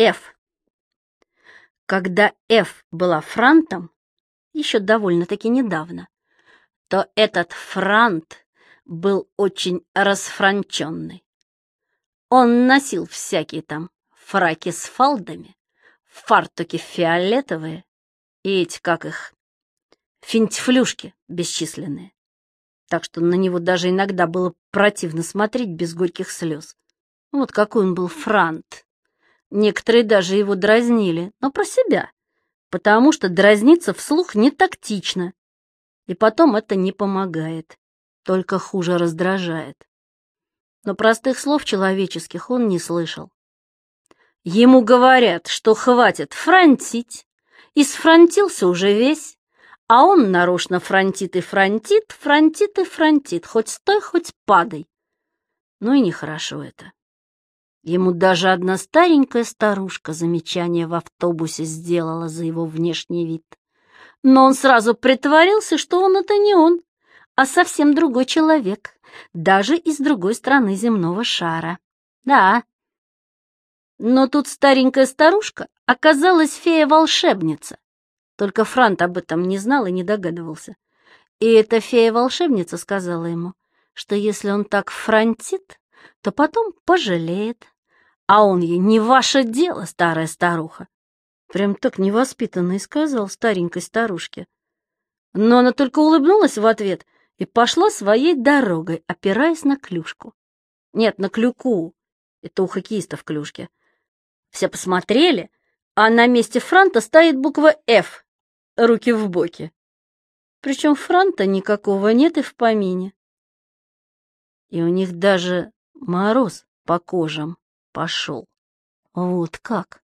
Ф. Когда Ф была франтом, еще довольно-таки недавно, то этот франт был очень расфранченный. Он носил всякие там фраки с фалдами, фартуки фиолетовые и эти, как их, финтифлюшки бесчисленные. Так что на него даже иногда было противно смотреть без горьких слез. Вот какой он был франт. Некоторые даже его дразнили, но про себя, потому что дразниться вслух не тактично. И потом это не помогает, только хуже раздражает. Но простых слов человеческих он не слышал. Ему говорят, что хватит фронтить, и сфронтился уже весь, а он нарочно фронтит и фронтит, фронтит и фронтит, хоть стой, хоть падай. Ну и нехорошо это. Ему даже одна старенькая старушка замечание в автобусе сделала за его внешний вид. Но он сразу притворился, что он это не он, а совсем другой человек, даже из другой страны земного шара. Да. Но тут старенькая старушка оказалась фея-волшебница. Только Франт об этом не знал и не догадывался. И эта фея-волшебница сказала ему, что если он так фронтит, то потом пожалеет. А он ей «Не ваше дело, старая старуха!» Прям так невоспитанно и сказал старенькой старушке. Но она только улыбнулась в ответ и пошла своей дорогой, опираясь на клюшку. Нет, на клюку. Это у хоккеистов клюшки. Все посмотрели, а на месте франта стоит буква «Ф», руки в боки. Причем франта никакого нет и в помине. И у них даже мороз по кожам пошел. Вот как.